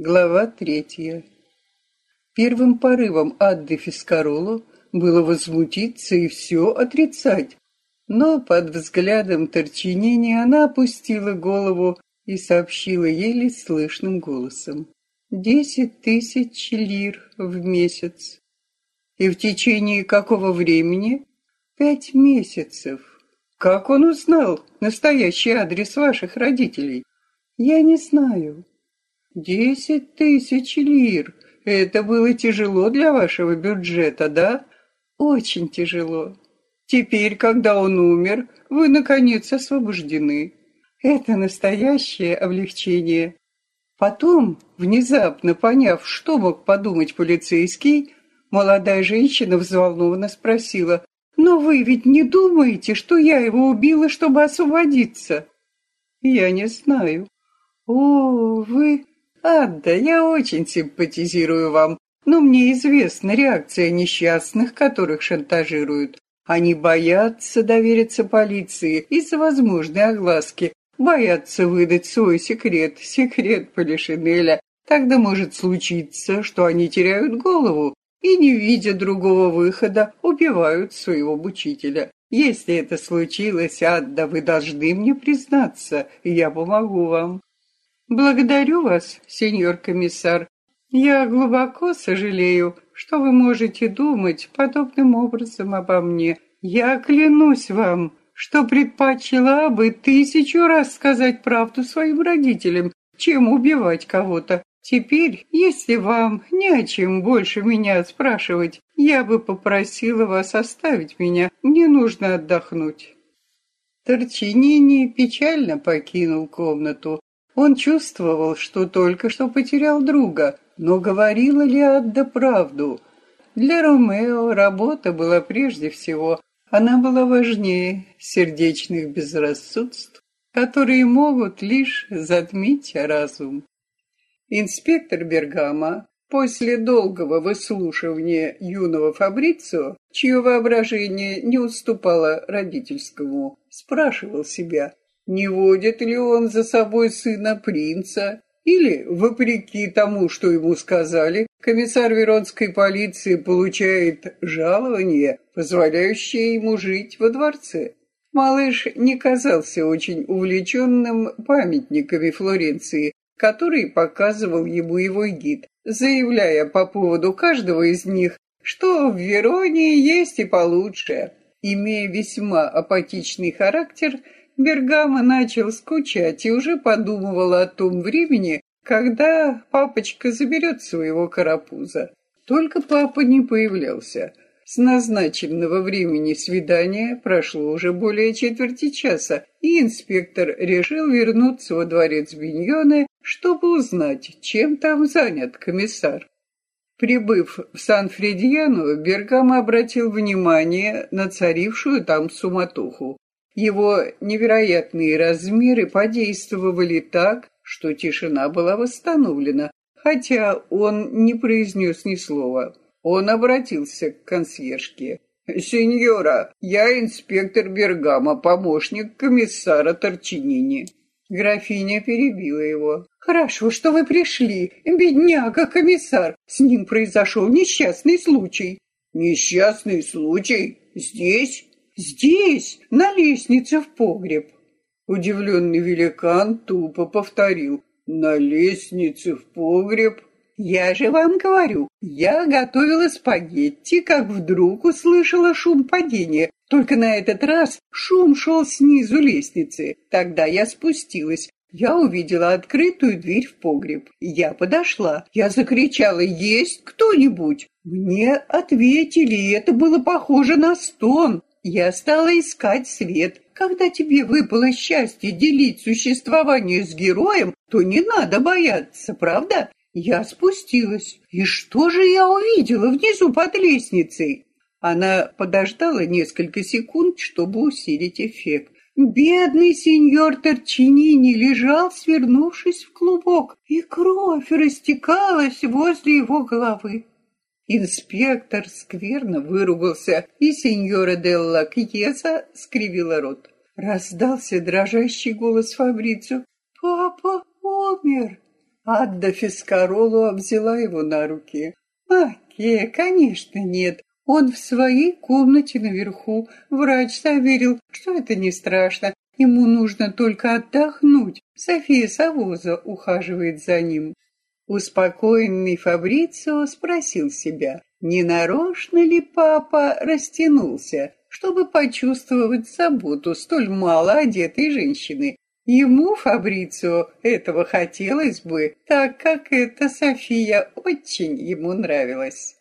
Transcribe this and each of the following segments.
Глава третья. Первым порывом Адды Фискаролу было возмутиться и все отрицать, но под взглядом Торчинини она опустила голову и сообщила еле слышным голосом. «Десять тысяч лир в месяц. И в течение какого времени? Пять месяцев. Как он узнал настоящий адрес ваших родителей? Я не знаю. Десять тысяч лир. Это было тяжело для вашего бюджета, да? Очень тяжело. Теперь, когда он умер, вы, наконец, освобождены. Это настоящее облегчение. Потом, внезапно поняв, что мог подумать полицейский, молодая женщина взволнованно спросила, «Но вы ведь не думаете, что я его убила, чтобы освободиться?» «Я не знаю». «О, вы Адда, я очень симпатизирую вам, но мне известна реакция несчастных, которых шантажируют. Они боятся довериться полиции из-за возможной огласки, боятся выдать свой секрет, секрет Полишинеля. Тогда может случиться, что они теряют голову и, не видя другого выхода, убивают своего мучителя. Если это случилось, Адда, вы должны мне признаться, и я помогу вам. Благодарю вас, сеньор комиссар. Я глубоко сожалею, что вы можете думать подобным образом обо мне. Я клянусь вам, что предпочла бы тысячу раз сказать правду своим родителям, чем убивать кого-то. Теперь, если вам не о чем больше меня спрашивать, я бы попросила вас оставить меня. Мне нужно отдохнуть. Торчинини печально покинул комнату. Он чувствовал, что только что потерял друга, но говорила ли Адда правду? Для Ромео работа была прежде всего, она была важнее сердечных безрассудств, которые могут лишь затмить разум. Инспектор Бергама после долгого выслушивания юного Фабрицио, чье воображение не уступало родительскому, спрашивал себя, не водит ли он за собой сына принца? Или, вопреки тому, что ему сказали, комиссар Веронской полиции получает жалование, позволяющее ему жить во дворце? Малыш не казался очень увлеченным памятниками Флоренции, который показывал ему его гид, заявляя по поводу каждого из них, что в Вероне есть и получше. Имея весьма апатичный характер, Бергама начал скучать и уже подумывал о том времени, когда папочка заберет своего карапуза. Только папа не появлялся. С назначенного времени свидания прошло уже более четверти часа, и инспектор решил вернуться во дворец Биньоне, чтобы узнать, чем там занят комиссар. Прибыв в Сан-Фредьяну, Бергама обратил внимание на царившую там суматоху. Его невероятные размеры подействовали так, что тишина была восстановлена, хотя он не произнес ни слова. Он обратился к консьержке. «Сеньора, я инспектор Бергама, помощник комиссара Торчинини». Графиня перебила его. «Хорошо, что вы пришли. Бедняга, комиссар. С ним произошел несчастный случай». «Несчастный случай? Здесь?» «Здесь, на лестнице в погреб». Удивленный великан тупо повторил. «На лестнице в погреб?» «Я же вам говорю, я готовила спагетти, как вдруг услышала шум падения. Только на этот раз шум шел снизу лестницы. Тогда я спустилась. Я увидела открытую дверь в погреб. Я подошла. Я закричала «Есть кто-нибудь?» Мне ответили, и это было похоже на стон. Я стала искать свет. Когда тебе выпало счастье делить существование с героем, то не надо бояться, правда? Я спустилась. И что же я увидела внизу под лестницей? Она подождала несколько секунд, чтобы усилить эффект. Бедный сеньор Торчинини лежал, свернувшись в клубок, и кровь растекалась возле его головы. Инспектор скверно выругался, и сеньора Делла Кьеса скривила рот. Раздался дрожащий голос Фабрицу. «Папа умер!» Адда Фискаролу обзяла его на руки. «Маке, конечно, нет. Он в своей комнате наверху. Врач заверил, что это не страшно. Ему нужно только отдохнуть. София Савоза ухаживает за ним. Успокоенный Фабрицио спросил себя, не нарочно ли папа растянулся, чтобы почувствовать заботу столь мало одетой женщины. Ему, Фабрицио, этого хотелось бы, так как эта София очень ему нравилась.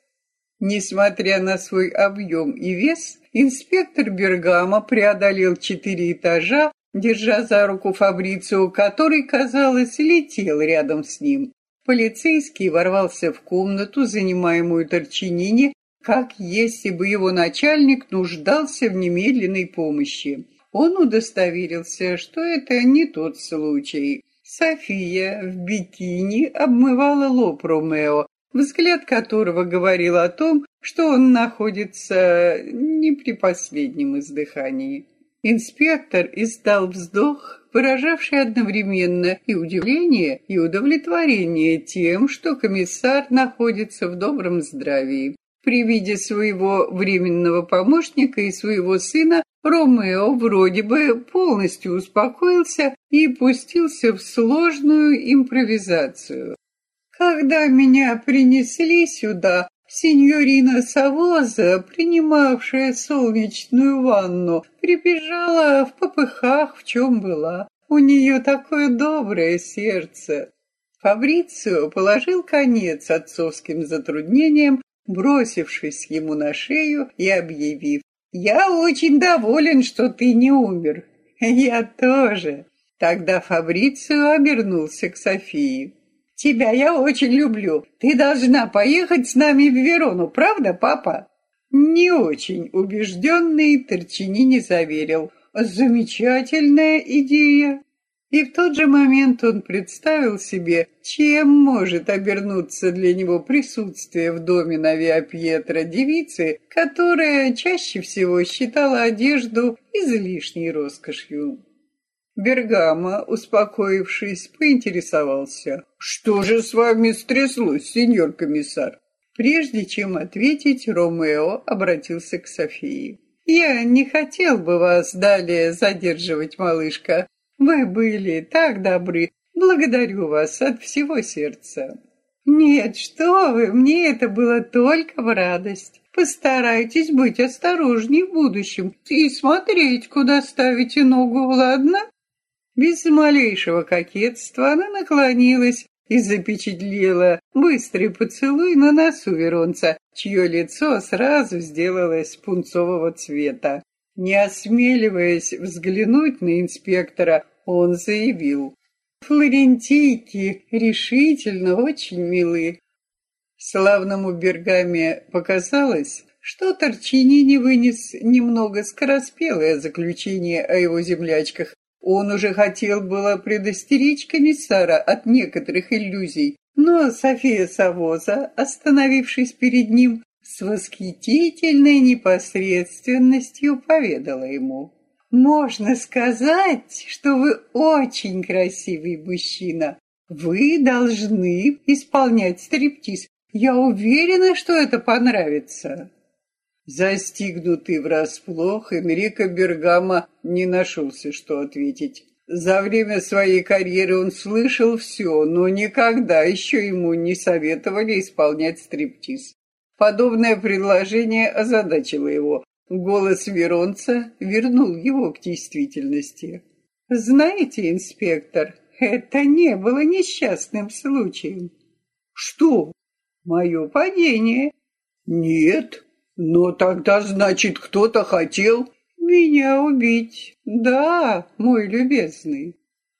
Несмотря на свой объем и вес, инспектор Бергама преодолел четыре этажа, держа за руку Фабрицио, который, казалось, летел рядом с ним. Полицейский ворвался в комнату, занимаемую Торчинини, как если бы его начальник нуждался в немедленной помощи. Он удостоверился, что это не тот случай. София в бикини обмывала лоб Ромео, взгляд которого говорил о том, что он находится не при последнем издыхании. Инспектор издал вздох, выражавший одновременно и удивление, и удовлетворение тем, что комиссар находится в добром здравии. При виде своего временного помощника и своего сына Ромео вроде бы полностью успокоился и пустился в сложную импровизацию. Когда меня принесли сюда, Синьорина Савоза, принимавшая солнечную ванну, прибежала в попыхах, в чем была. У нее такое доброе сердце. Фабрицио положил конец отцовским затруднениям, бросившись ему на шею и объявив, «Я очень доволен, что ты не умер». «Я тоже». Тогда Фабрицио обернулся к Софии. Тебя я очень люблю. Ты должна поехать с нами в Верону, правда, папа?» Не очень убежденный Торчинини заверил. «Замечательная идея!» И в тот же момент он представил себе, чем может обернуться для него присутствие в доме на Виа девицы, которая чаще всего считала одежду излишней роскошью. Бергама, успокоившись, поинтересовался. «Что же с вами стряслось, сеньор комиссар?» Прежде чем ответить, Ромео обратился к Софии. «Я не хотел бы вас далее задерживать, малышка. Вы были так добры. Благодарю вас от всего сердца». «Нет, что вы, мне это было только в радость. Постарайтесь быть осторожней в будущем и смотреть, куда ставите ногу, ладно?» Без малейшего кокетства она наклонилась и запечатлела быстрый поцелуй на носу Веронца, чье лицо сразу сделалось пунцового цвета. Не осмеливаясь взглянуть на инспектора, он заявил. «Флорентийки решительно очень милы». Славному Бергаме показалось, что Торчини не вынес немного скороспелое заключение о его землячках, он уже хотел было предостеречь комиссара от некоторых иллюзий, но София Савоза, остановившись перед ним, с восхитительной непосредственностью поведала ему. «Можно сказать, что вы очень красивый мужчина. Вы должны исполнять стриптиз. Я уверена, что это понравится». Застигнутый врасплох, Энрико Бергама не нашелся, что ответить. За время своей карьеры он слышал все, но никогда еще ему не советовали исполнять стриптиз. Подобное предложение озадачило его. Голос Веронца вернул его к действительности. «Знаете, инспектор, это не было несчастным случаем». «Что?» «Мое падение». «Нет, но тогда, значит, кто-то хотел меня убить. Да, мой любезный.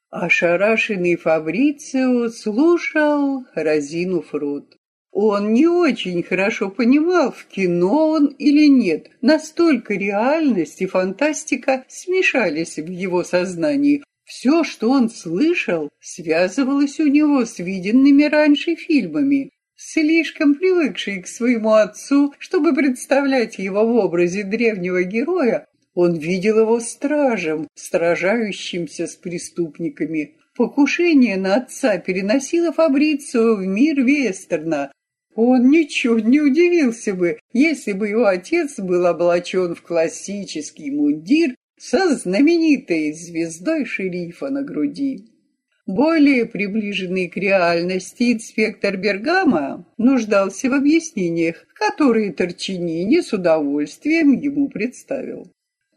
Ошарашенный Фабрицио слушал, разинув рот. Он не очень хорошо понимал, в кино он или нет. Настолько реальность и фантастика смешались в его сознании. Все, что он слышал, связывалось у него с виденными раньше фильмами слишком привыкший к своему отцу, чтобы представлять его в образе древнего героя, он видел его стражем, сражающимся с преступниками. Покушение на отца переносило Фабрицио в мир вестерна. Он ничуть не удивился бы, если бы его отец был облачен в классический мундир со знаменитой звездой шерифа на груди. Более приближенный к реальности инспектор Бергама нуждался в объяснениях, которые Торчинини с удовольствием ему представил.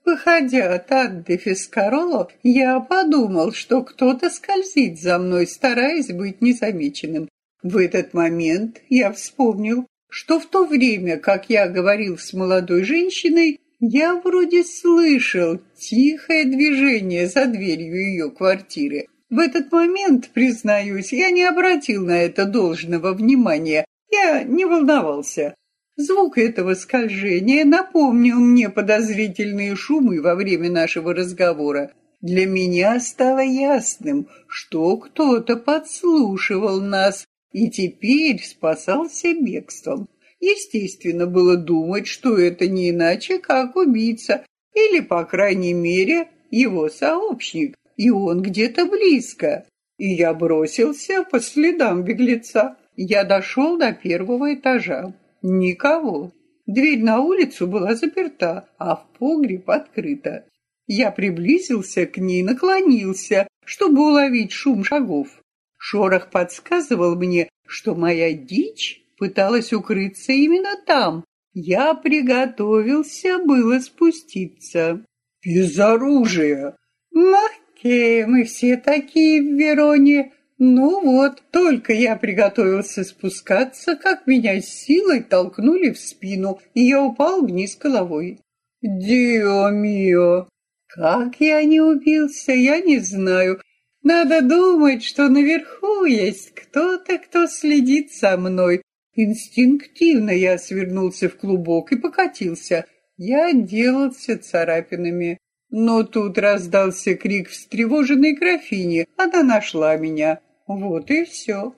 Выходя от Адде Фискароло, я подумал, что кто-то скользит за мной, стараясь быть незамеченным. В этот момент я вспомнил, что в то время, как я говорил с молодой женщиной, я вроде слышал тихое движение за дверью ее квартиры. В этот момент, признаюсь, я не обратил на это должного внимания. Я не волновался. Звук этого скольжения напомнил мне подозрительные шумы во время нашего разговора. Для меня стало ясным, что кто-то подслушивал нас и теперь спасался бегством. Естественно, было думать, что это не иначе, как убийца, или, по крайней мере, его сообщник и он где-то близко. И я бросился по следам беглеца. Я дошел до первого этажа. Никого. Дверь на улицу была заперта, а в погреб открыта. Я приблизился к ней, наклонился, чтобы уловить шум шагов. Шорох подсказывал мне, что моя дичь пыталась укрыться именно там. Я приготовился было спуститься. «Без оружия!» «Мах Какие мы все такие в Вероне. Ну вот, только я приготовился спускаться, как меня силой толкнули в спину, и я упал вниз головой. Дио мио! Как я не убился, я не знаю. Надо думать, что наверху есть кто-то, кто следит за мной. Инстинктивно я свернулся в клубок и покатился. Я отделался царапинами. Но тут раздался крик встревоженной графини. Она нашла меня. Вот и все.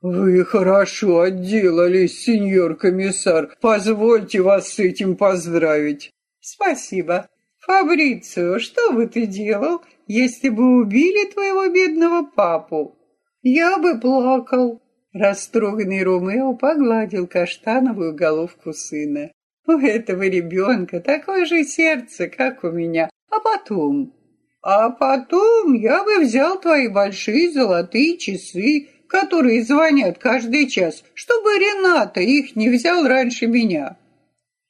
«Вы хорошо отделались, сеньор комиссар. Позвольте вас с этим поздравить». «Спасибо. Фабрицио, что бы ты делал, если бы убили твоего бедного папу?» «Я бы плакал». Растроганный Ромео погладил каштановую головку сына. У этого ребенка такое же сердце, как у меня. А потом? А потом я бы взял твои большие золотые часы, которые звонят каждый час, чтобы Рената их не взял раньше меня.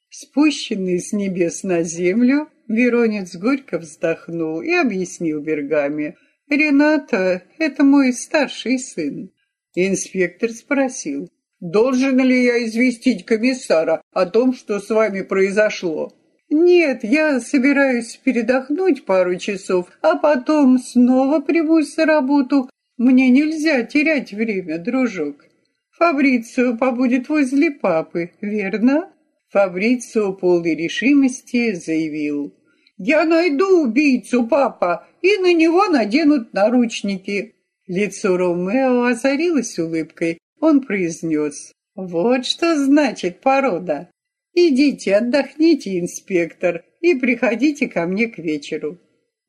Спущенный с небес на землю, Веронец горько вздохнул и объяснил Бергами. «Рената — это мой старший сын». Инспектор спросил, «Должен ли я известить комиссара о том, что с вами произошло?» «Нет, я собираюсь передохнуть пару часов, а потом снова примусь за работу. Мне нельзя терять время, дружок. Фабрицио побудет возле папы, верно?» Фабрицио полной решимости заявил. «Я найду убийцу, папа, и на него наденут наручники». Лицо Ромео озарилось улыбкой. Он произнес. «Вот что значит порода. Идите, отдохните, инспектор, и приходите ко мне к вечеру.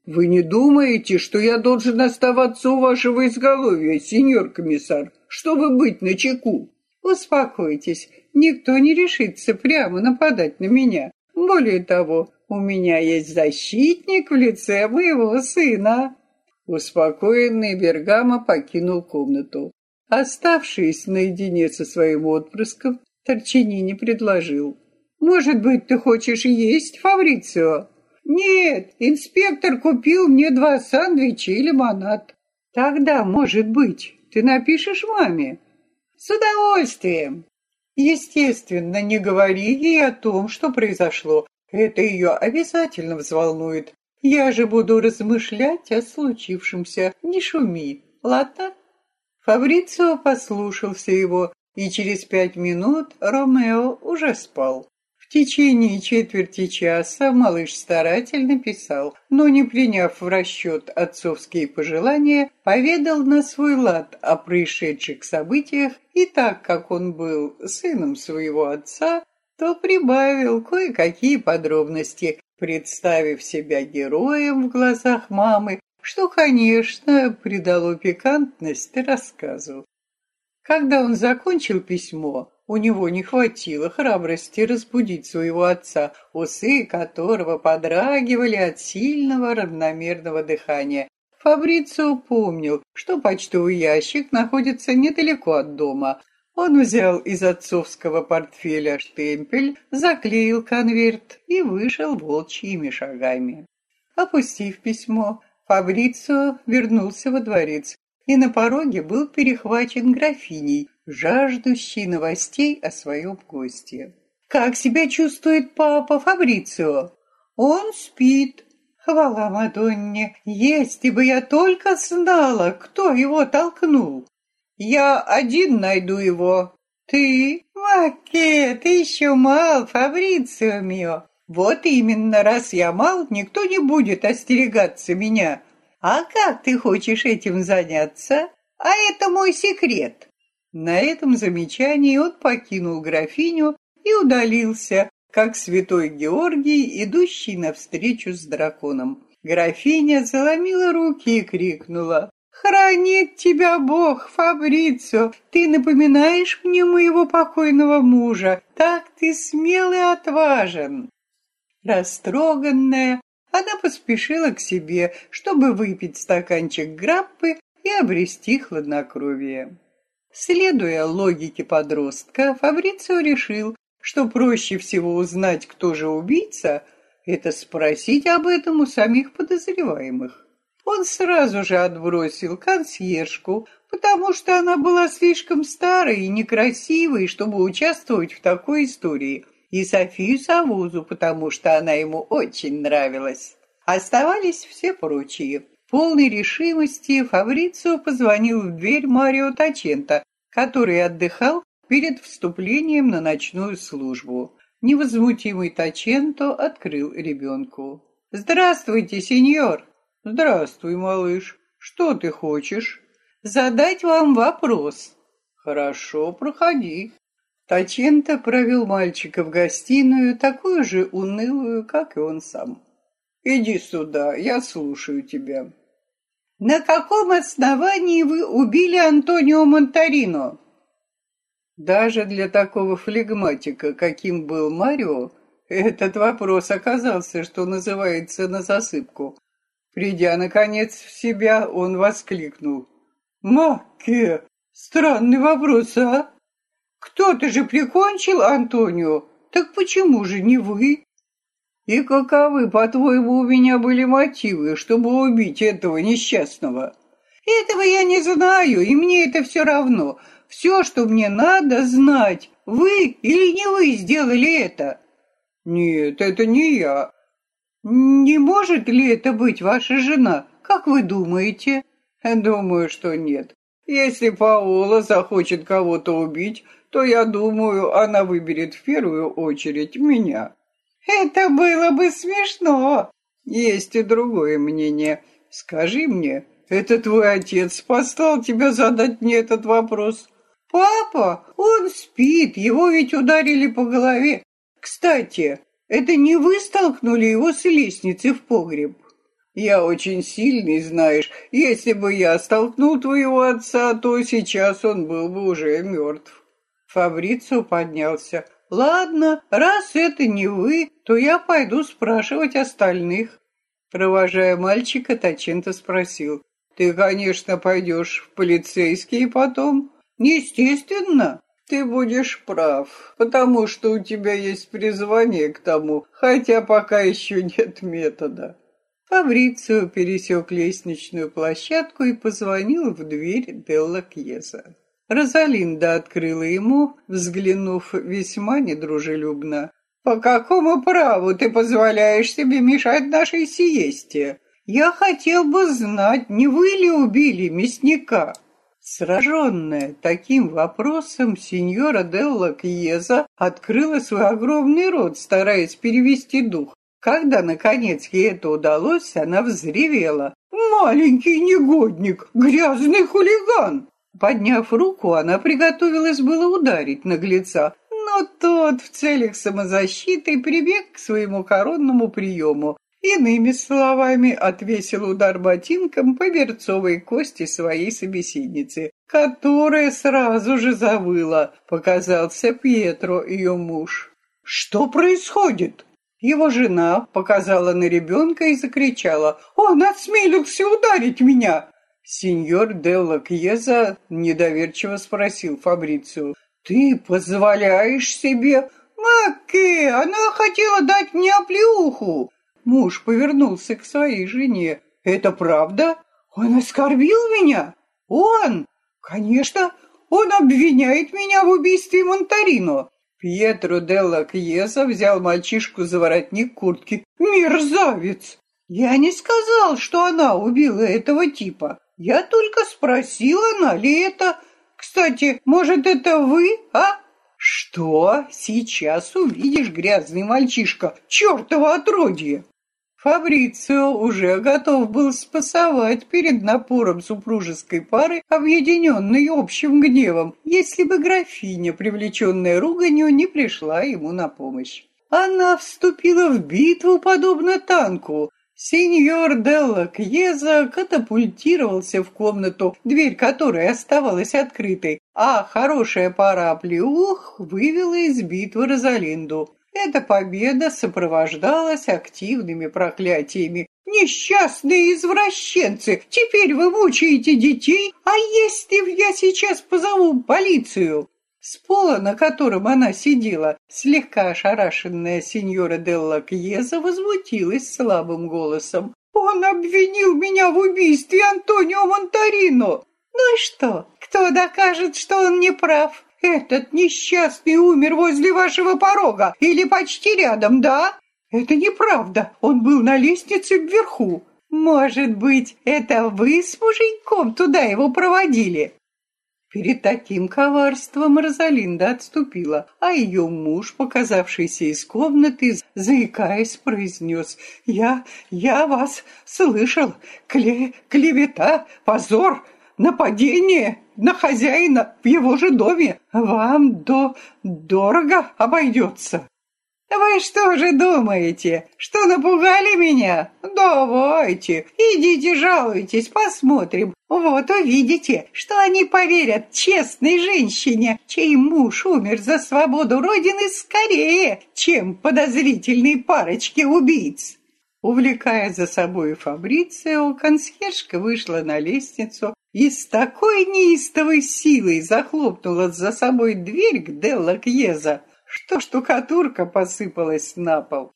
Вы не думаете, что я должен оставаться у вашего изголовья, сеньор комиссар, чтобы быть начеку? Успокойтесь, никто не решится прямо нападать на меня. Более того, у меня есть защитник в лице моего сына. Успокоенный Бергама покинул комнату. Оставшись наедине со своим отпрыском, Торчинини предложил. Может быть, ты хочешь есть, Фабрицио? Нет, инспектор купил мне два сандвича и лимонад. Тогда, может быть, ты напишешь маме? С удовольствием. Естественно, не говори ей о том, что произошло. Это ее обязательно взволнует. Я же буду размышлять о случившемся. Не шуми, ладно? Фабрицио послушался его, и через пять минут Ромео уже спал. В течение четверти часа малыш старательно писал, но не приняв в расчет отцовские пожелания, поведал на свой лад о происшедших событиях, и так как он был сыном своего отца, то прибавил кое-какие подробности, представив себя героем в глазах мамы, что, конечно, придало пикантность рассказу. Когда он закончил письмо, у него не хватило храбрости разбудить своего отца, усы которого подрагивали от сильного равномерного дыхания. Фабрицио помнил, что почтовый ящик находится недалеко от дома. Он взял из отцовского портфеля штемпель, заклеил конверт и вышел волчьими шагами. Опустив письмо, Фабрицио вернулся во дворец и на пороге был перехвачен графиней, жаждущей новостей о своем госте. «Как себя чувствует папа Фабрицио?» «Он спит». «Хвала Мадонне! Если бы я только знала, кто его толкнул!» «Я один найду его». «Ты? Маке, ты еще мал, Фабрицио мио!» «Вот именно, раз я мал, никто не будет остерегаться меня. А как ты хочешь этим заняться? А это мой секрет. На этом замечании он покинул графиню и удалился, как святой Георгий, идущий навстречу с драконом. Графиня заломила руки и крикнула. «Хранит тебя Бог, Фабрицо! Ты напоминаешь мне моего покойного мужа. Так ты смел и отважен!» Растроганная, она поспешила к себе, чтобы выпить стаканчик граппы и обрести хладнокровие. Следуя логике подростка, Фабрицио решил, что проще всего узнать, кто же убийца, это спросить об этом у самих подозреваемых. Он сразу же отбросил консьержку, потому что она была слишком старой и некрасивой, чтобы участвовать в такой истории, и Софию Савузу, потому что она ему очень нравилась. Оставались все прочие. Полной решимости Фабрицио позвонил в дверь Марио Тачента, который отдыхал перед вступлением на ночную службу. Невозмутимый Таченто открыл ребенку. «Здравствуйте, сеньор!» «Здравствуй, малыш. Что ты хочешь?» «Задать вам вопрос». «Хорошо, проходи». Таченто провел мальчика в гостиную, такую же унылую, как и он сам. «Иди сюда, я слушаю тебя». «На каком основании вы убили Антонио Монтарино?» Даже для такого флегматика, каким был Марио, этот вопрос оказался, что называется, на засыпку. Придя, наконец, в себя, он воскликнул. «Маке, странный вопрос, а? Кто-то же прикончил Антонио, так почему же не вы? И каковы, по-твоему, у меня были мотивы, чтобы убить этого несчастного? Этого я не знаю, и мне это все равно. Все, что мне надо знать, вы или не вы сделали это? Нет, это не я. Не может ли это быть ваша жена? Как вы думаете? Думаю, что нет. Если Паола захочет кого-то убить, то, я думаю, она выберет в первую очередь меня. Это было бы смешно. Есть и другое мнение. Скажи мне, это твой отец послал тебя задать мне этот вопрос? Папа, он спит, его ведь ударили по голове. Кстати, это не вы столкнули его с лестницы в погреб? Я очень сильный, знаешь. Если бы я столкнул твоего отца, то сейчас он был бы уже мертв. Фабрицио поднялся. «Ладно, раз это не вы, то я пойду спрашивать остальных». Провожая мальчика, Таченто спросил. «Ты, конечно, пойдешь в полицейские потом?» «Естественно, ты будешь прав, потому что у тебя есть призвание к тому, хотя пока еще нет метода». Фабрицио пересек лестничную площадку и позвонил в дверь Делла Кьеза. Розалинда открыла ему, взглянув весьма недружелюбно. «По какому праву ты позволяешь себе мешать нашей сиесте? Я хотел бы знать, не вы ли убили мясника?» Сраженная таким вопросом, сеньора Делла Кьеза открыла свой огромный рот, стараясь перевести дух. Когда, наконец, ей это удалось, она взревела. «Маленький негодник! Грязный хулиган!» Подняв руку, она приготовилась было ударить наглеца, но тот в целях самозащиты прибег к своему коронному приему Иными словами, отвесил удар ботинком по берцовой кости своей собеседницы, которая сразу же завыла. Показался Пьетро, ее муж. «Что происходит?» Его жена показала на ребенка и закричала. «Он осмелился ударить меня!» Сеньор Делла Кьеза недоверчиво спросил Фабрицию. «Ты позволяешь себе...» «Маке, она хотела дать мне оплеуху!» Муж повернулся к своей жене. «Это правда? Он оскорбил меня? Он? Конечно, он обвиняет меня в убийстве Монтарино!» Пьетро Делла Кьеса взял мальчишку за воротник куртки. «Мерзавец! Я не сказал, что она убила этого типа. Я только спросил, она ли это. Кстати, может, это вы, а?» «Что? Сейчас увидишь, грязный мальчишка, чертово отродье!» Фабрицио уже готов был спасовать перед напором супружеской пары, объединенной общим гневом, если бы графиня, привлеченная руганью, не пришла ему на помощь. Она вступила в битву, подобно танку. Сеньор Делла Кьеза катапультировался в комнату, дверь которой оставалась открытой, а хорошая пара оплеух вывела из битвы Розалинду. Эта победа сопровождалась активными проклятиями. «Несчастные извращенцы! Теперь вы мучаете детей, а если я сейчас позову полицию?» С пола, на котором она сидела, слегка ошарашенная сеньора Делла Кьеза возмутилась слабым голосом. «Он обвинил меня в убийстве Антонио Монтарино!» «Ну и что? Кто докажет, что он не прав? Этот несчастный умер возле вашего порога или почти рядом, да? Это неправда. Он был на лестнице вверху. Может быть, это вы с муженьком туда его проводили? Перед таким коварством Розалинда отступила, а ее муж, показавшийся из комнаты, заикаясь, произнес «Я, я вас слышал! Кле, клевета, позор, нападение!» на хозяина в его же доме вам до дорого обойдется. Вы что же думаете, что напугали меня? Давайте, идите жалуйтесь, посмотрим. Вот увидите, что они поверят честной женщине, чей муж умер за свободу Родины скорее, чем подозрительной парочке убийц. Увлекая за собой Фабрицио, консьержка вышла на лестницу и с такой неистовой силой захлопнула за собой дверь к Делла Кьеза, что штукатурка посыпалась на пол.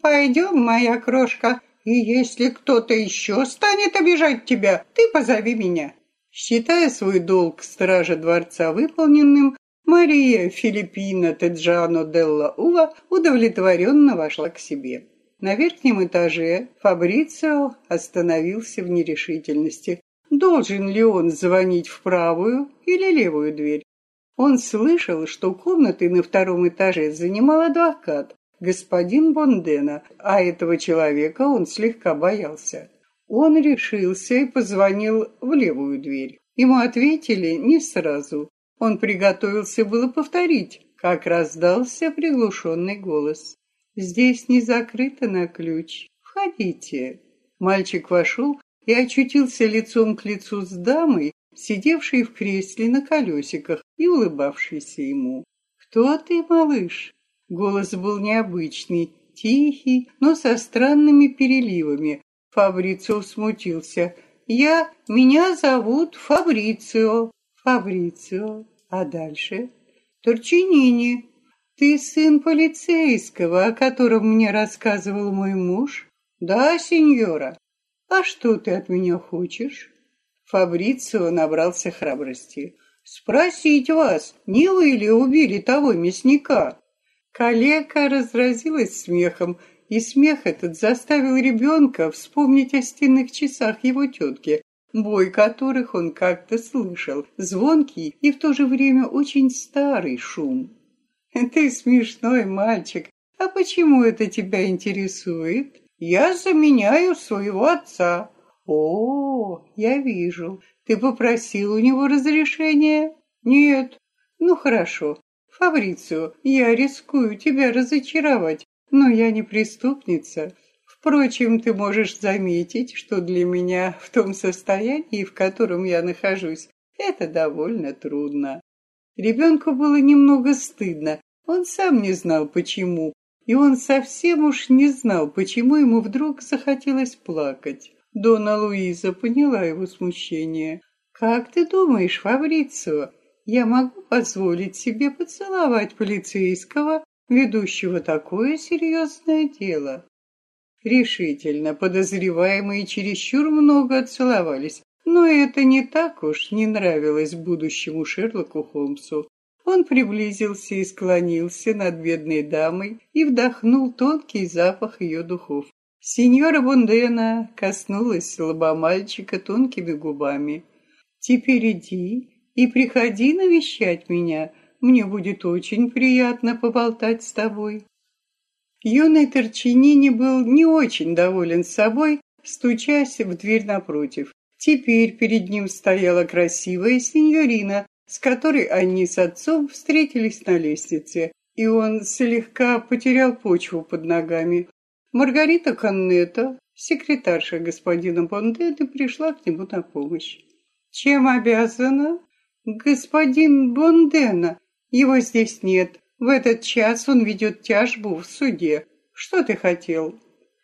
«Пойдем, моя крошка, и если кто-то еще станет обижать тебя, ты позови меня». Считая свой долг стража дворца выполненным, Мария Филиппина Теджано Делла Ула удовлетворенно вошла к себе. На верхнем этаже Фабрицио остановился в нерешительности. Должен ли он звонить в правую или левую дверь? Он слышал, что комнаты на втором этаже занимал адвокат, господин Бондена, а этого человека он слегка боялся. Он решился и позвонил в левую дверь. Ему ответили не сразу. Он приготовился было повторить, как раздался приглушенный голос. «Здесь не закрыто на ключ. Входите». Мальчик вошел и очутился лицом к лицу с дамой, сидевшей в кресле на колесиках и улыбавшейся ему. «Кто ты, малыш?» Голос был необычный, тихий, но со странными переливами. Фабрицио смутился. «Я... Меня зовут Фабрицио». «Фабрицио. А дальше?» «Торчинини». «Ты сын полицейского, о котором мне рассказывал мой муж?» «Да, сеньора». «А что ты от меня хочешь?» Фабрицио набрался храбрости. «Спросить вас, не вы ли убили того мясника?» Калека разразилась смехом, и смех этот заставил ребенка вспомнить о стенных часах его тетки, бой которых он как-то слышал, звонкий и в то же время очень старый шум. «Ты смешной мальчик, а почему это тебя интересует?» Я заменяю своего отца. О, я вижу. Ты попросил у него разрешения? Нет. Ну хорошо. Фабрицио, я рискую тебя разочаровать, но я не преступница. Впрочем, ты можешь заметить, что для меня в том состоянии, в котором я нахожусь, это довольно трудно. Ребенку было немного стыдно, он сам не знал почему, и он совсем уж не знал, почему ему вдруг захотелось плакать. Дона Луиза поняла его смущение. «Как ты думаешь, Фабрицио, я могу позволить себе поцеловать полицейского, ведущего такое серьезное дело?» Решительно, подозреваемые чересчур много целовались, но это не так уж не нравилось будущему Шерлоку Холмсу. Он приблизился и склонился над бедной дамой и вдохнул тонкий запах ее духов. Сеньора Бундена коснулась лба мальчика тонкими губами. «Теперь иди и приходи навещать меня. Мне будет очень приятно поболтать с тобой». Юный Торчинини был не очень доволен собой, стучась в дверь напротив. Теперь перед ним стояла красивая сеньорина, с которой они с отцом встретились на лестнице, и он слегка потерял почву под ногами. Маргарита Каннета, секретарша господина Бондеты, пришла к нему на помощь. «Чем обязана?» «Господин Бондена. Его здесь нет. В этот час он ведет тяжбу в суде. Что ты хотел?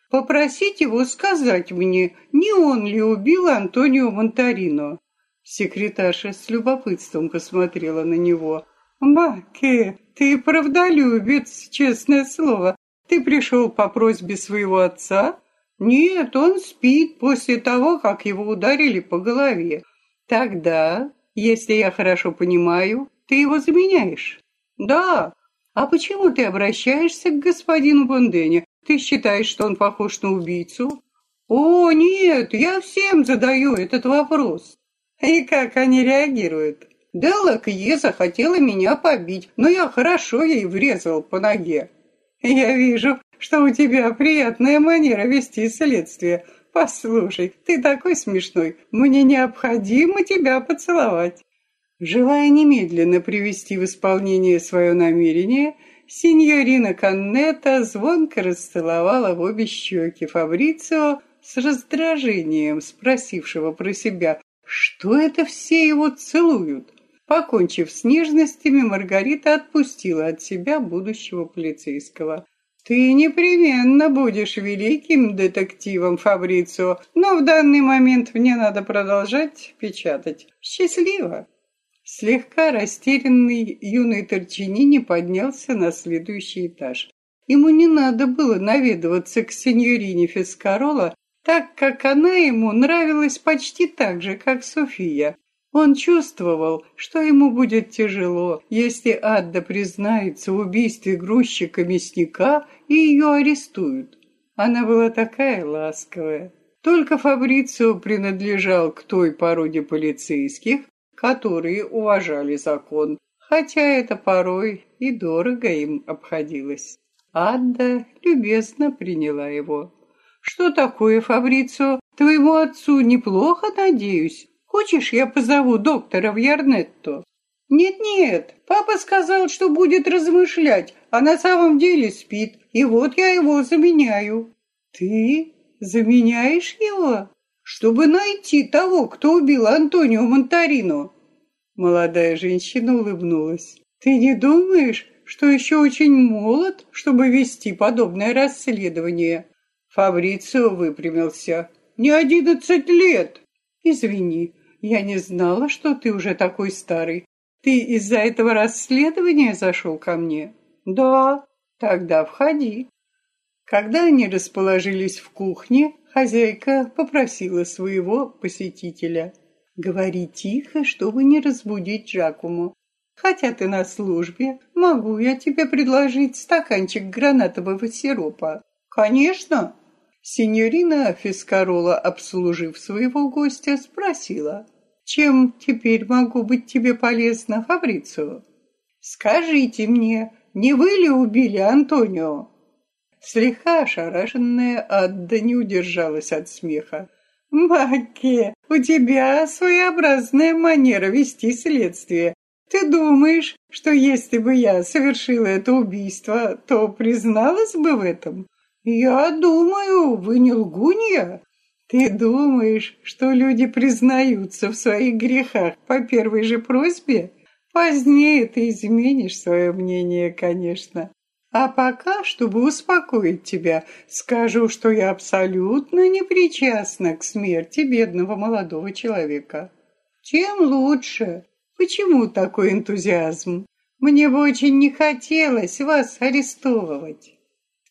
Попросить его сказать мне, не он ли убил Антонио Монтарино. Секретарша с любопытством посмотрела на него. «Маке, ты правдолюбец, честное слово. Ты пришел по просьбе своего отца?» «Нет, он спит после того, как его ударили по голове. Тогда, если я хорошо понимаю, ты его заменяешь?» «Да, «А почему ты обращаешься к господину Бондене? Ты считаешь, что он похож на убийцу?» «О, нет, я всем задаю этот вопрос». «И как они реагируют?» «Делла Кье захотела меня побить, но я хорошо ей врезал по ноге». «Я вижу, что у тебя приятная манера вести следствие. Послушай, ты такой смешной, мне необходимо тебя поцеловать». Желая немедленно привести в исполнение свое намерение, сеньорина Каннета звонко расцеловала в обе щеки Фабрицио с раздражением, спросившего про себя, что это все его целуют. Покончив с нежностями, Маргарита отпустила от себя будущего полицейского. «Ты непременно будешь великим детективом, Фабрицио, но в данный момент мне надо продолжать печатать. Счастливо!» Слегка растерянный юный Торчинини поднялся на следующий этаж. Ему не надо было наведываться к сеньорине Фискарола, так как она ему нравилась почти так же, как София. Он чувствовал, что ему будет тяжело, если Адда признается в убийстве грузчика-мясника и ее арестуют. Она была такая ласковая. Только Фабрицио принадлежал к той породе полицейских, которые уважали закон, хотя это порой и дорого им обходилось. Адда любезно приняла его. «Что такое, Фабрицио? Твоему отцу неплохо, надеюсь? Хочешь, я позову доктора в Ярнетто?» «Нет-нет, папа сказал, что будет размышлять, а на самом деле спит, и вот я его заменяю». «Ты заменяешь его?» чтобы найти того, кто убил Антонио Монтарино. Молодая женщина улыбнулась. Ты не думаешь, что еще очень молод, чтобы вести подобное расследование? Фабрицио выпрямился. Не одиннадцать лет. Извини, я не знала, что ты уже такой старый. Ты из-за этого расследования зашел ко мне? Да. Тогда входи. Когда они расположились в кухне, Хозяйка попросила своего посетителя. «Говори тихо, чтобы не разбудить Джакуму. Хотя ты на службе, могу я тебе предложить стаканчик гранатового сиропа?» «Конечно!» Синьорина Фискарола, обслужив своего гостя, спросила. «Чем теперь могу быть тебе полезна, Фабрицио?» «Скажите мне, не вы ли убили Антонио?» Слегка ошарашенная Адда не удержалась от смеха. «Маке, у тебя своеобразная манера вести следствие. Ты думаешь, что если бы я совершила это убийство, то призналась бы в этом? Я думаю, вы не лгунья. Ты думаешь, что люди признаются в своих грехах по первой же просьбе? Позднее ты изменишь свое мнение, конечно. А пока, чтобы успокоить тебя, скажу, что я абсолютно не причастна к смерти бедного молодого человека. Тем лучше. Почему такой энтузиазм? Мне бы очень не хотелось вас арестовывать.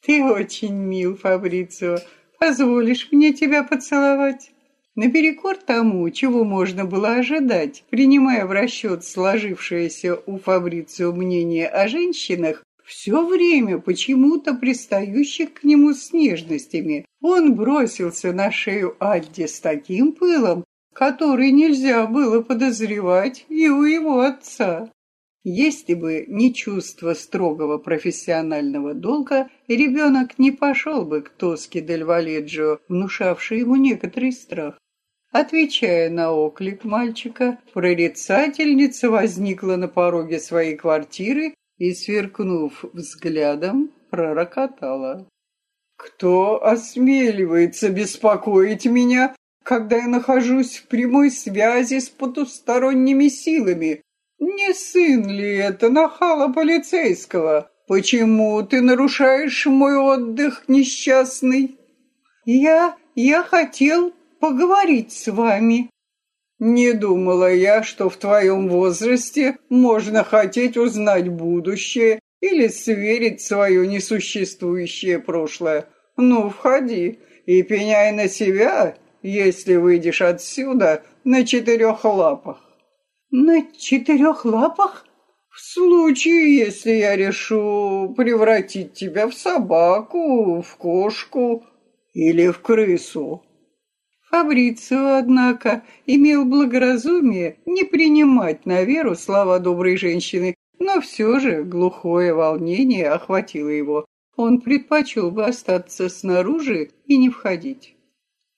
Ты очень мил, Фабрицио. Позволишь мне тебя поцеловать? Наперекор тому, чего можно было ожидать, принимая в расчет сложившееся у Фабрицио мнение о женщинах, все время почему-то пристающих к нему с нежностями, он бросился на шею Адди с таким пылом, который нельзя было подозревать и у его отца. Если бы не чувство строгого профессионального долга, ребенок не пошел бы к Тоске Дель Валеджио, внушавшей ему некоторый страх. Отвечая на оклик мальчика, прорицательница возникла на пороге своей квартиры и, сверкнув взглядом, пророкотала. «Кто осмеливается беспокоить меня, когда я нахожусь в прямой связи с потусторонними силами? Не сын ли это нахала полицейского? Почему ты нарушаешь мой отдых, несчастный? Я... я хотел поговорить с вами. Не думала я, что в твоем возрасте можно хотеть узнать будущее или сверить свое несуществующее прошлое. Ну, входи и пеняй на себя, если выйдешь отсюда на четырех лапах. На четырех лапах? В случае, если я решу превратить тебя в собаку, в кошку или в крысу. Фабрицио, однако, имел благоразумие не принимать на веру слова доброй женщины, но все же глухое волнение охватило его. Он предпочел бы остаться снаружи и не входить.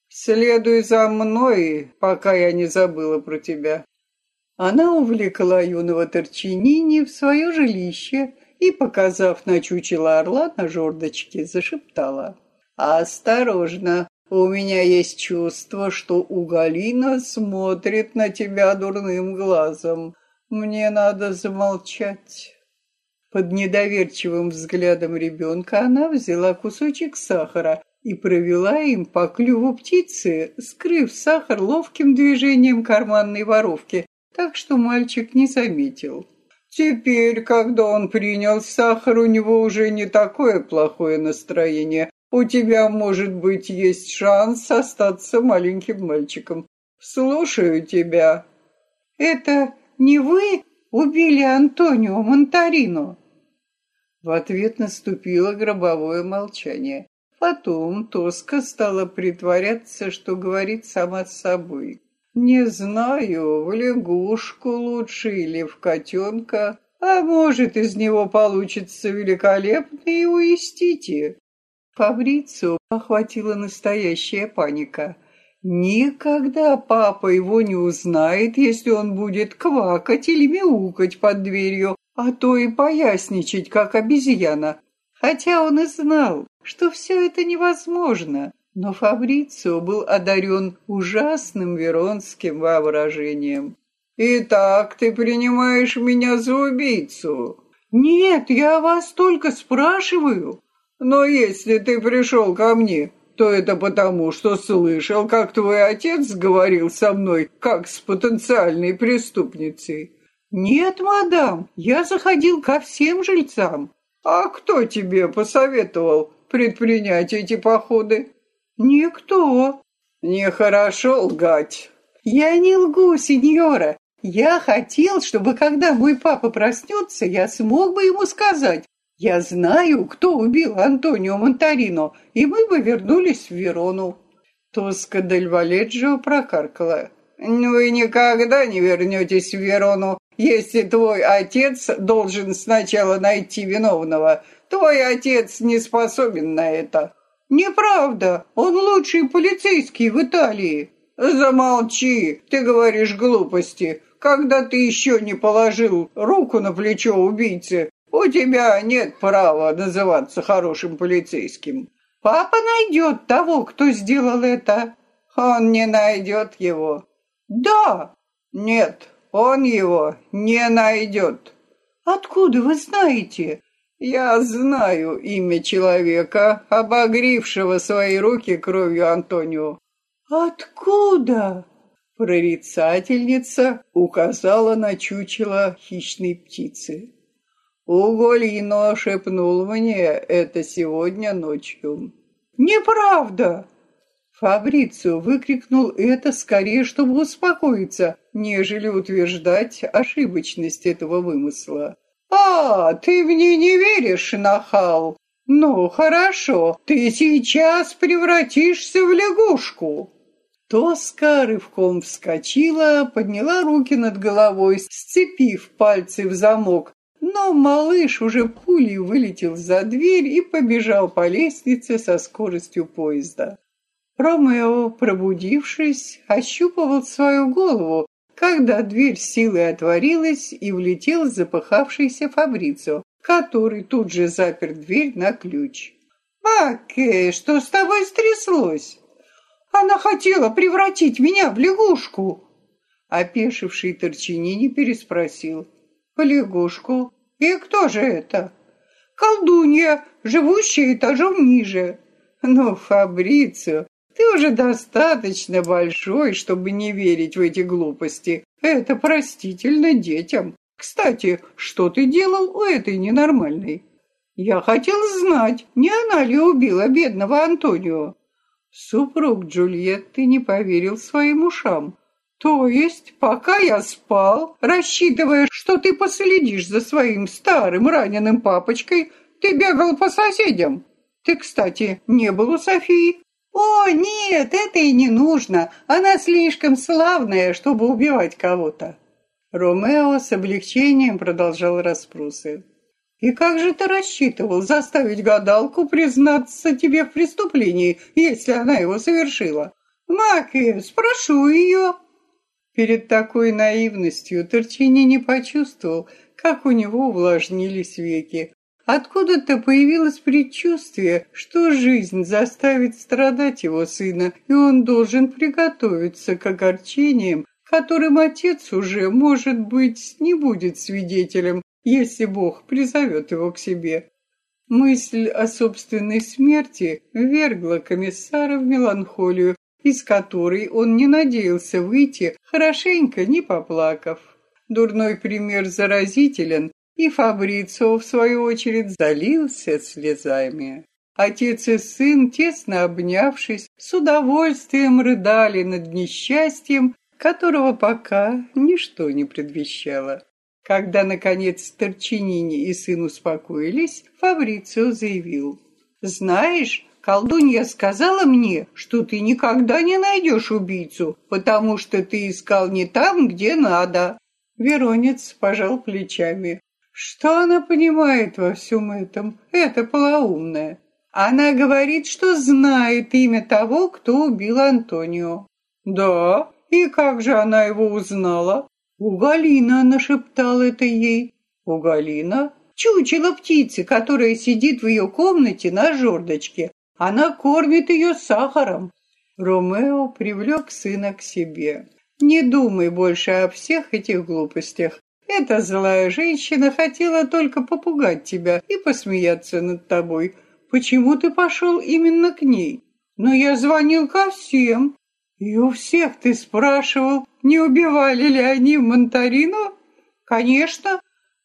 «Следуй за мной, пока я не забыла про тебя», она увлекла юного Торчинини в свое жилище и, показав на чучело орла на жердочке, зашептала. «Осторожно, у меня есть чувство, что Угалина смотрит на тебя дурным глазом. Мне надо замолчать». Под недоверчивым взглядом ребенка она взяла кусочек сахара и провела им по клюву птицы, скрыв сахар ловким движением карманной воровки, так что мальчик не заметил. Теперь, когда он принял сахар, у него уже не такое плохое настроение. У тебя, может быть, есть шанс остаться маленьким мальчиком. Слушаю тебя. Это не вы убили Антонио Монтарино? В ответ наступило гробовое молчание. Потом Тоска стала притворяться, что говорит сама с собой. Не знаю, в лягушку лучше или в котенка, а может, из него получится великолепный уистите. Фабрицу охватила настоящая паника. Никогда папа его не узнает, если он будет квакать или мяукать под дверью, а то и поясничать, как обезьяна. Хотя он и знал, что все это невозможно. Но Фабрицио был одарен ужасным веронским воображением. «Итак, ты принимаешь меня за убийцу?» «Нет, я вас только спрашиваю». «Но если ты пришел ко мне, то это потому, что слышал, как твой отец говорил со мной, как с потенциальной преступницей». «Нет, мадам, я заходил ко всем жильцам». «А кто тебе посоветовал предпринять эти походы?» «Никто». «Нехорошо лгать». «Я не лгу, сеньора. Я хотел, чтобы когда мой папа проснется, я смог бы ему сказать, я знаю, кто убил Антонио Монтарино, и мы бы вернулись в Верону». Тоска дель Валеджио прокаркала. «Вы никогда не вернетесь в Верону, если твой отец должен сначала найти виновного. Твой отец не способен на это». «Неправда, он лучший полицейский в Италии». «Замолчи, ты говоришь глупости. Когда ты еще не положил руку на плечо убийцы, у тебя нет права называться хорошим полицейским. Папа найдет того, кто сделал это. Он не найдет его. Да. Нет, он его не найдет. Откуда вы знаете? Я знаю имя человека, обогрившего свои руки кровью Антонио. Откуда? Прорицательница указала на чучело хищной птицы. Уголино шепнул мне это сегодня ночью. Неправда! Фабрицио выкрикнул это скорее, чтобы успокоиться, нежели утверждать ошибочность этого вымысла. «А, ты мне не веришь, нахал? Ну, хорошо, ты сейчас превратишься в лягушку». Тоска рывком вскочила, подняла руки над головой, сцепив пальцы в замок, но малыш уже пулей вылетел за дверь и побежал по лестнице со скоростью поезда. Ромео, пробудившись, ощупывал свою голову, когда дверь силой отворилась и влетел запыхавшийся Фабрицо, который тут же запер дверь на ключ. «Бакке, что с тобой стряслось?» «Она хотела превратить меня в лягушку!» Опешивший Торчинини переспросил. «В лягушку? И кто же это?» «Колдунья, живущая этажом ниже». «Ну, Фабрицио, ты уже достаточно большой, чтобы не верить в эти глупости. Это простительно детям. Кстати, что ты делал у этой ненормальной? Я хотел знать, не она ли убила бедного Антонио. Супруг Джульетты не поверил своим ушам. То есть, пока я спал, рассчитывая, что ты последишь за своим старым раненым папочкой, ты бегал по соседям. Ты, кстати, не был у Софии? «О, нет, это и не нужно. Она слишком славная, чтобы убивать кого-то». Ромео с облегчением продолжал расспросы. «И как же ты рассчитывал заставить гадалку признаться тебе в преступлении, если она его совершила? Маки, спрошу ее». Перед такой наивностью Торчини не почувствовал, как у него увлажнились веки. Откуда-то появилось предчувствие, что жизнь заставит страдать его сына, и он должен приготовиться к огорчениям, которым отец уже, может быть, не будет свидетелем, если Бог призовет его к себе. Мысль о собственной смерти ввергла комиссара в меланхолию, из которой он не надеялся выйти, хорошенько не поплакав. Дурной пример заразителен, и Фабрицио, в свою очередь, залился слезами. Отец и сын, тесно обнявшись, с удовольствием рыдали над несчастьем, которого пока ничто не предвещало. Когда, наконец, Торчинини и сын успокоились, Фабрицио заявил. «Знаешь, колдунья сказала мне, что ты никогда не найдешь убийцу, потому что ты искал не там, где надо». Веронец пожал плечами. Что она понимает во всем этом? Это полоумная. Она говорит, что знает имя того, кто убил Антонио. Да, и как же она его узнала? У Галина нашептал это ей. У Галина? Чучело птицы, которая сидит в ее комнате на жердочке. Она кормит ее сахаром. Ромео привлек сына к себе. Не думай больше о всех этих глупостях. Эта злая женщина хотела только попугать тебя и посмеяться над тобой. Почему ты пошел именно к ней? Но я звонил ко всем. И у всех ты спрашивал, не убивали ли они Монтарину? Конечно.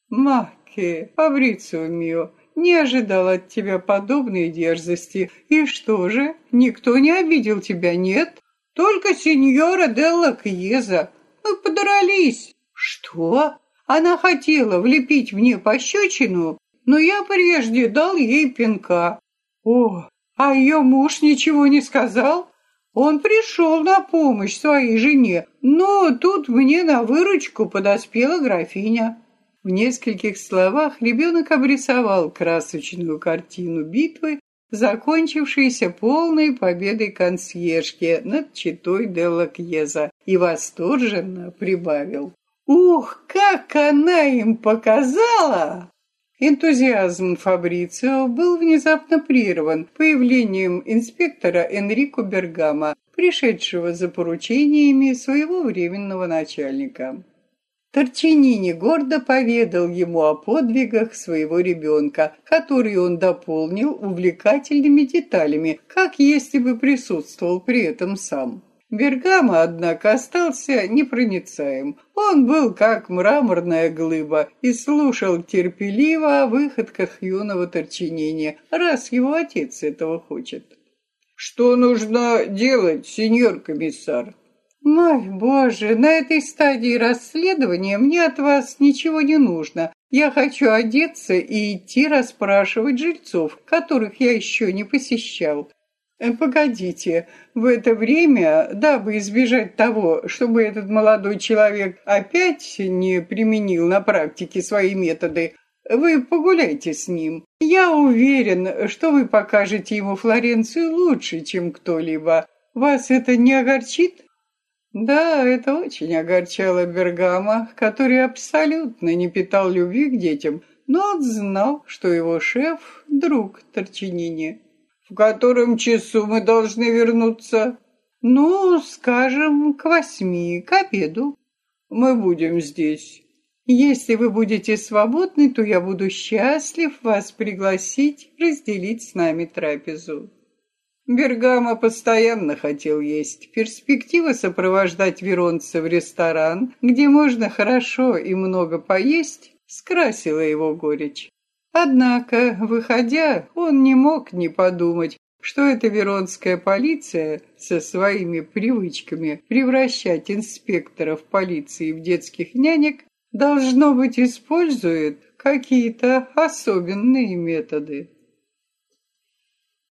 Маки, Фабрицио мио, не ожидал от тебя подобной дерзости. И что же, никто не обидел тебя, нет? Только сеньора Делла Кьеза. Мы подрались. Что? Она хотела влепить мне пощечину, но я прежде дал ей пинка. О, а ее муж ничего не сказал? Он пришел на помощь своей жене, но тут мне на выручку подоспела графиня. В нескольких словах ребенок обрисовал красочную картину битвы, закончившейся полной победой консьержки над читой Делла Кьеза, и восторженно прибавил. Ух, как она им показала! Энтузиазм Фабрицио был внезапно прерван появлением инспектора Энрико Бергама, пришедшего за поручениями своего временного начальника. Торчинини гордо поведал ему о подвигах своего ребенка, которые он дополнил увлекательными деталями, как если бы присутствовал при этом сам. Бергамо, однако, остался непроницаем. Он был как мраморная глыба и слушал терпеливо о выходках юного Торчинини, раз его отец этого хочет. «Что нужно делать, сеньор комиссар?» «Мой боже, на этой стадии расследования мне от вас ничего не нужно. Я хочу одеться и идти расспрашивать жильцов, которых я еще не посещал. Э, погодите, в это время, дабы избежать того, чтобы этот молодой человек опять не применил на практике свои методы, вы погуляйте с ним. Я уверен, что вы покажете ему Флоренцию лучше, чем кто-либо. Вас это не огорчит? Да, это очень огорчало Бергама, который абсолютно не питал любви к детям, но он знал, что его шеф – друг Торчинини. В котором часу мы должны вернуться? Ну, скажем, к восьми, к обеду. Мы будем здесь. Если вы будете свободны, то я буду счастлив вас пригласить разделить с нами трапезу. Бергама постоянно хотел есть. Перспектива сопровождать Веронца в ресторан, где можно хорошо и много поесть, скрасила его горечь. Однако, выходя, он не мог не подумать, что эта веронская полиция со своими привычками превращать инспекторов полиции в детских нянек должно быть использует какие-то особенные методы.